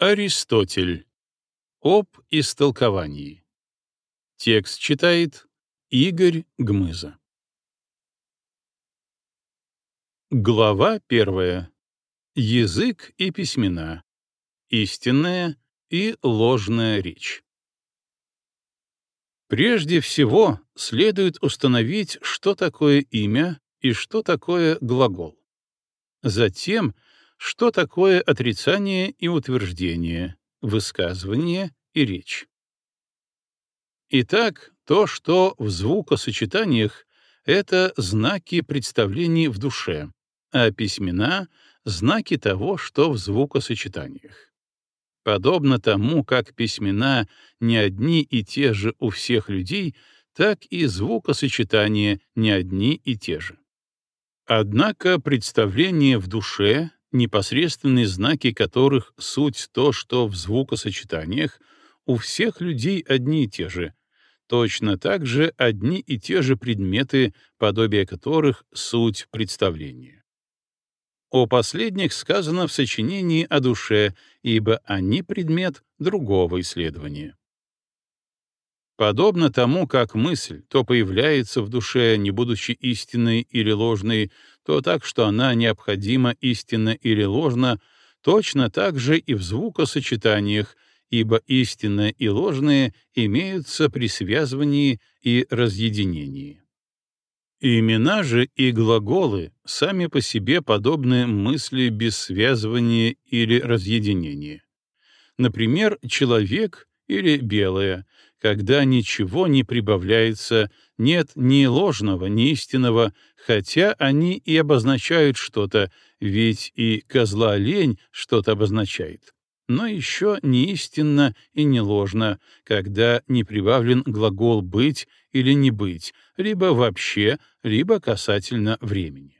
Аристотель. Об истолковании. Текст читает Игорь Гмыза. Глава первая. Язык и письмена. Истинная и ложная речь. Прежде всего, следует установить, что такое имя и что такое глагол. Затем — что такое отрицание и утверждение, высказывание и речь. Итак, то, что в звукосочетаниях — это знаки представлений в душе, а письмена — знаки того, что в звукосочетаниях. Подобно тому, как письмена не одни и те же у всех людей, так и звукосочетания не одни и те же. Однако представление в душе непосредственные знаки которых суть то, что в звукосочетаниях у всех людей одни и те же, точно так же одни и те же предметы, подобие которых суть представления. О последних сказано в сочинении о душе, ибо они предмет другого исследования. Подобно тому, как мысль то появляется в душе, не будучи истинной или ложной, то так, что она необходима истинно или ложно, точно так же и в звукосочетаниях, ибо истинное и ложное имеются при связывании и разъединении. Имена же и глаголы сами по себе подобны мысли без связывания или разъединения. Например, человек или белое, когда ничего не прибавляется, нет ни ложного, ни истинного, хотя они и обозначают что-то, ведь и козла лень что-то обозначает. Но еще не истинно и не ложно, когда не прибавлен глагол «быть» или «не быть», либо вообще, либо касательно времени.